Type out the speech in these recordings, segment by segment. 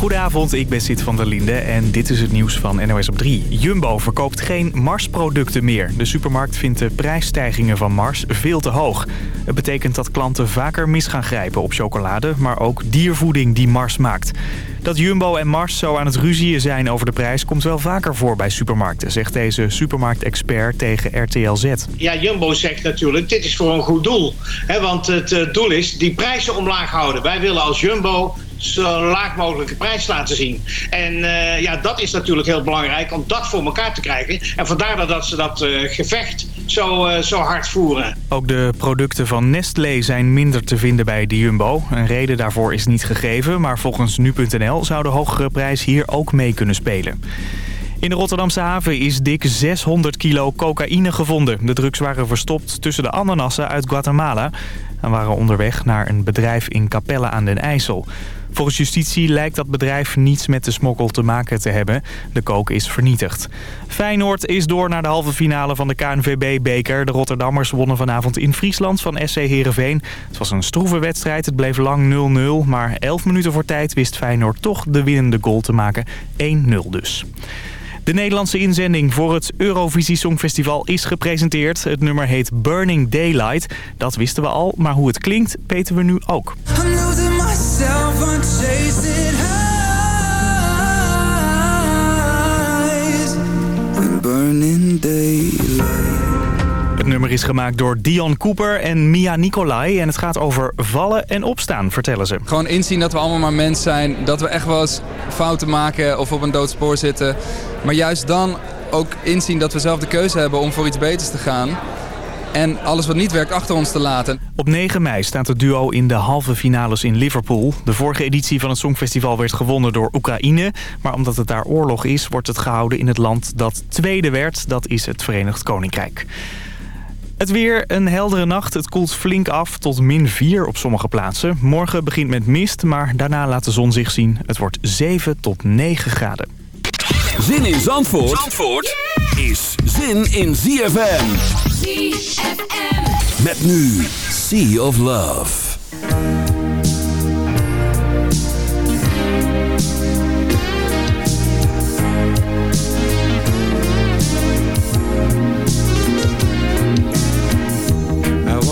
Goedenavond, ik ben Sid van der Linde en dit is het nieuws van NOS op 3. Jumbo verkoopt geen Mars-producten meer. De supermarkt vindt de prijsstijgingen van Mars veel te hoog. Het betekent dat klanten vaker mis gaan grijpen op chocolade, maar ook diervoeding die Mars maakt. Dat Jumbo en Mars zo aan het ruzieën zijn over de prijs komt wel vaker voor bij supermarkten, zegt deze supermarktexpert tegen RTL Z. Ja, Jumbo zegt natuurlijk, dit is voor een goed doel. Want het uh, doel is die prijzen omlaag houden. Wij willen als Jumbo zo laag mogelijke prijs laten zien. En uh, ja, dat is natuurlijk heel belangrijk om dat voor elkaar te krijgen. En vandaar dat ze dat uh, gevecht zo, uh, zo hard voeren. Ook de producten van Nestlé zijn minder te vinden bij de Jumbo. Een reden daarvoor is niet gegeven, maar volgens nu.nl zou de hogere prijs hier ook mee kunnen spelen. In de Rotterdamse haven is dik 600 kilo cocaïne gevonden. De drugs waren verstopt tussen de ananassen uit Guatemala... en waren onderweg naar een bedrijf in Capelle aan den IJssel. Volgens justitie lijkt dat bedrijf niets met de smokkel te maken te hebben. De kook is vernietigd. Feyenoord is door naar de halve finale van de KNVB-beker. De Rotterdammers wonnen vanavond in Friesland van SC Heerenveen. Het was een stroeve wedstrijd, het bleef lang 0-0. Maar 11 minuten voor tijd wist Feyenoord toch de winnende goal te maken. 1-0 dus. De Nederlandse inzending voor het Eurovisie Songfestival is gepresenteerd. Het nummer heet Burning Daylight. Dat wisten we al, maar hoe het klinkt weten we nu ook. Het nummer is gemaakt door Dion Cooper en Mia Nicolai. En het gaat over vallen en opstaan, vertellen ze. Gewoon inzien dat we allemaal maar mens zijn. Dat we echt wel eens fouten maken of op een doodspoor zitten. Maar juist dan ook inzien dat we zelf de keuze hebben om voor iets beters te gaan. En alles wat niet werkt achter ons te laten. Op 9 mei staat het duo in de halve finales in Liverpool. De vorige editie van het Songfestival werd gewonnen door Oekraïne. Maar omdat het daar oorlog is, wordt het gehouden in het land dat tweede werd. Dat is het Verenigd Koninkrijk. Het weer, een heldere nacht. Het koelt flink af tot min 4 op sommige plaatsen. Morgen begint met mist, maar daarna laat de zon zich zien. Het wordt 7 tot 9 graden. Zin in Zandvoort, Zandvoort is zin in ZFM. ZFM. Met nu Sea of Love.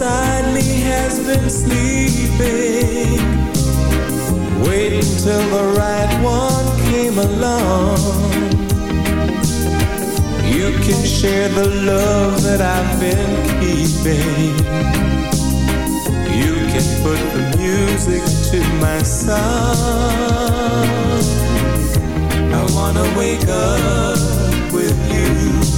Inside has been sleeping. Waiting till the right one came along. You can share the love that I've been keeping. You can put the music to my song. I wanna wake up with you.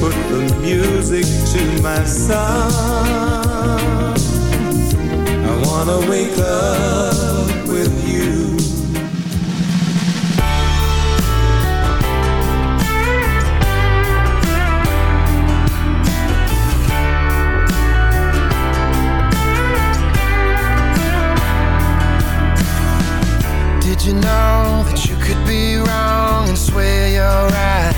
Put the music to my song. I wanna wake up with you. Did you know that you could be wrong and swear you're right?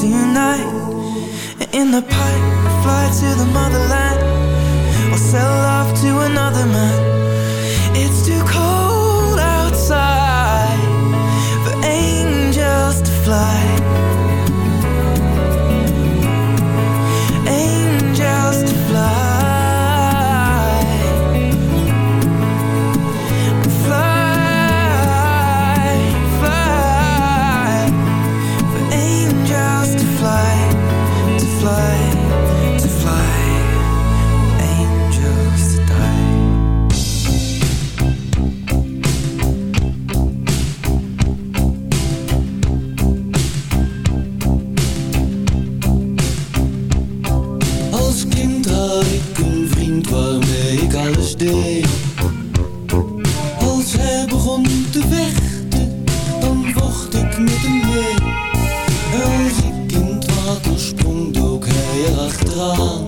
tonight In the pipe, fly to the motherland Or sell off to another man. Als hij begon te vechten, dan vocht ik met hem mee. Als ik in het water sprong, dook hij erachteraan.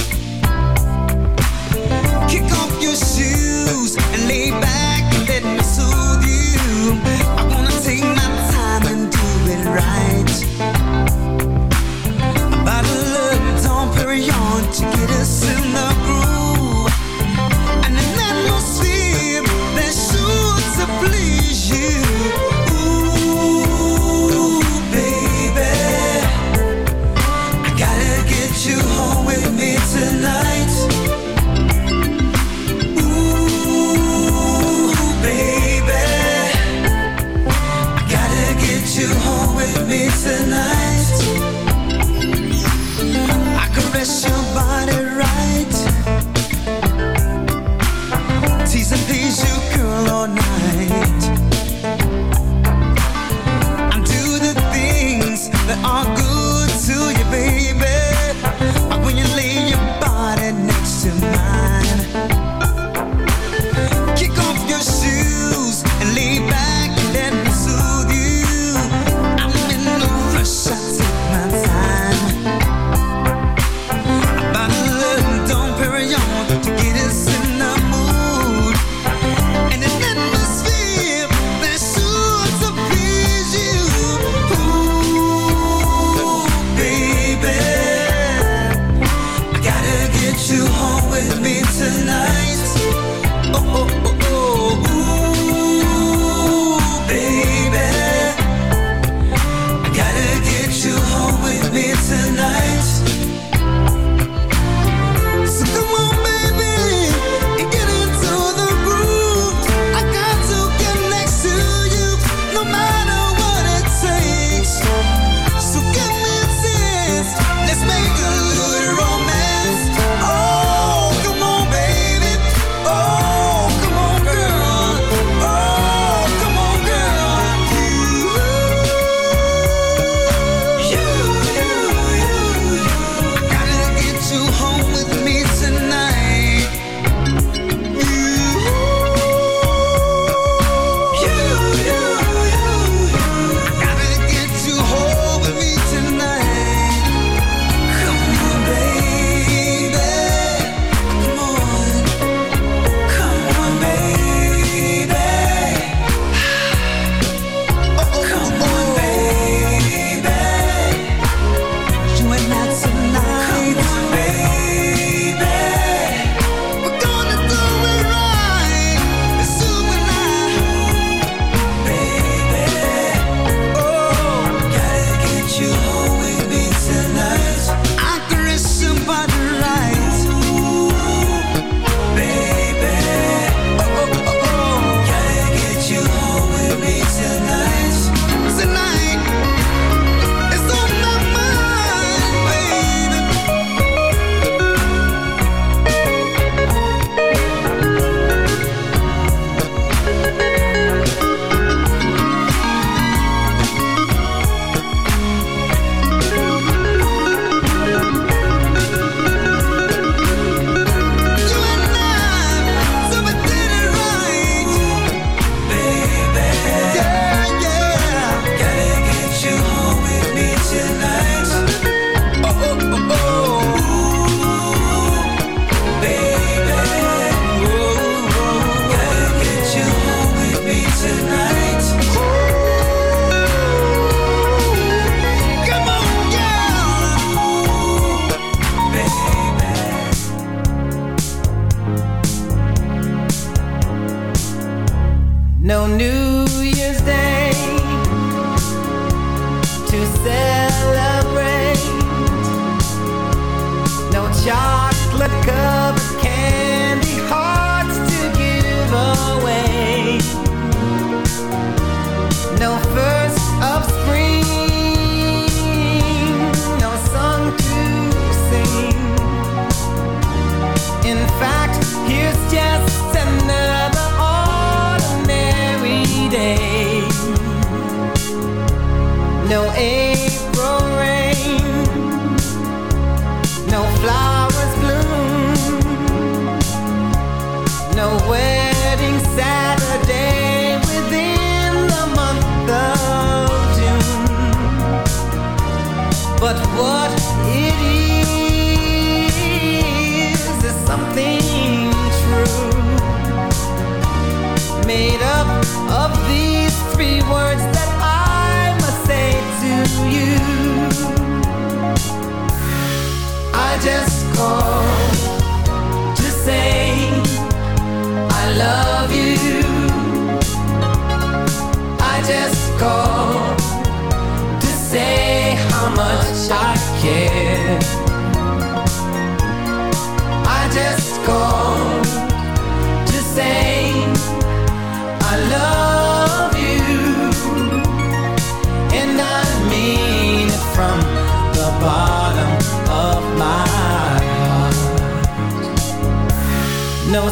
to take my time and do it right. Bible to get us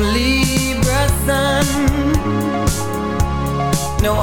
Libra sun, no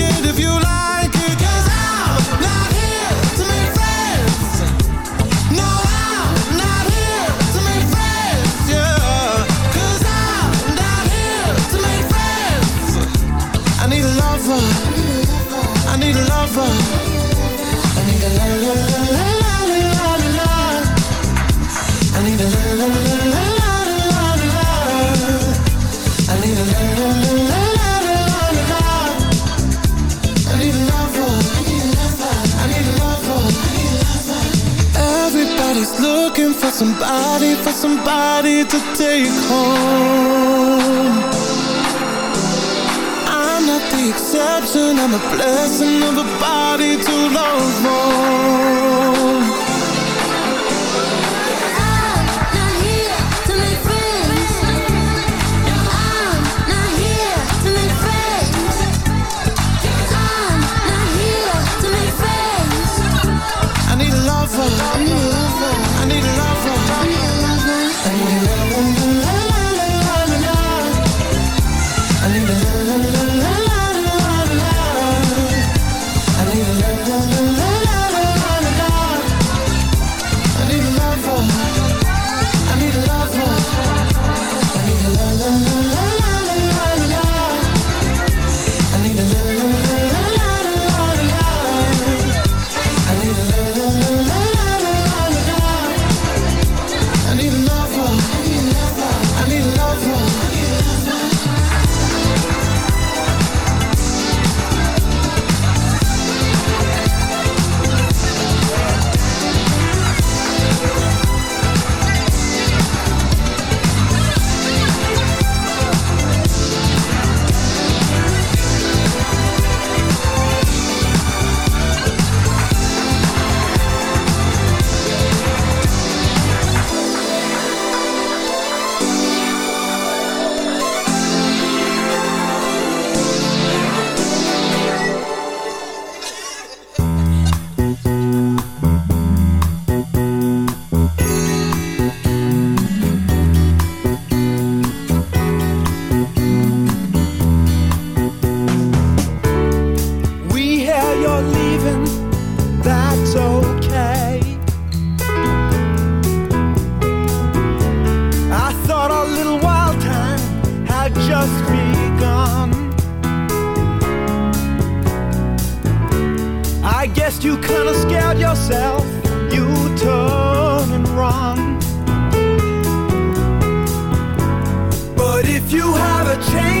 somebody, for somebody to take home. I'm not the exception, I'm a blessing of a body to love more never change.